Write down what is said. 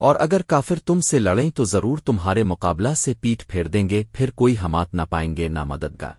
اور اگر کافر تم سے لڑیں تو ضرور تمہارے مقابلہ سے پیٹ پھیر دیں گے، پھر کوئی حمات نہ پائیں گے، نہ مددگار۔